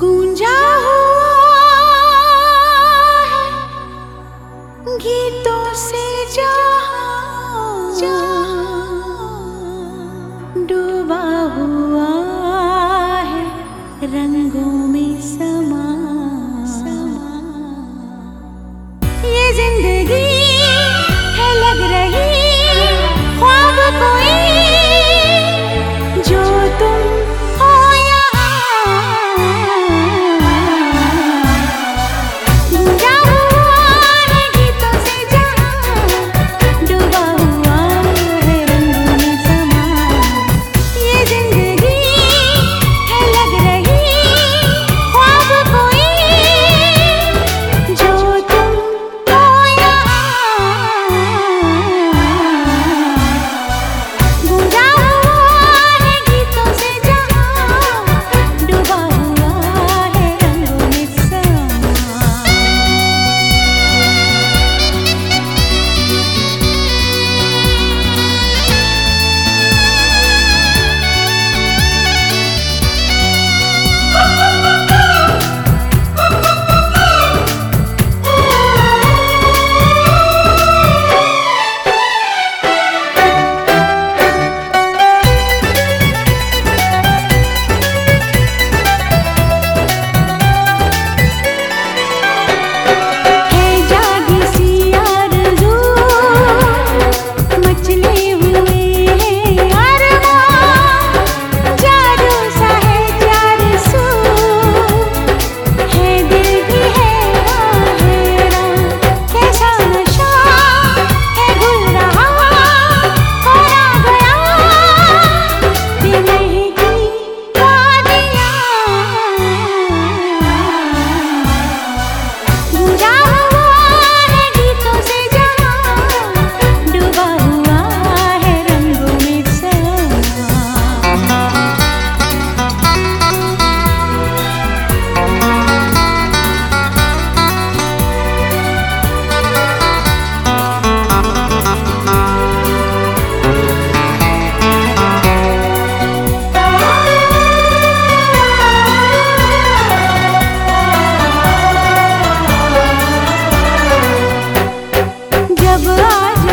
गूंजा ङ्गी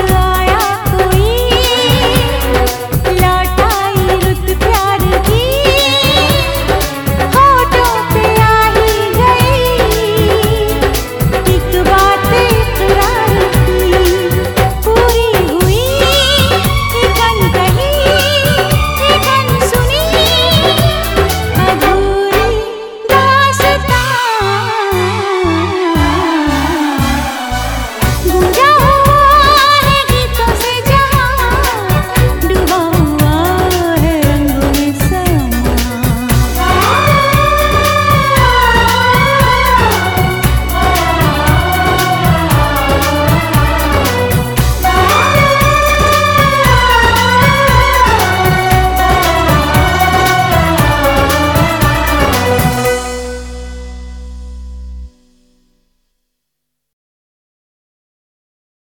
love.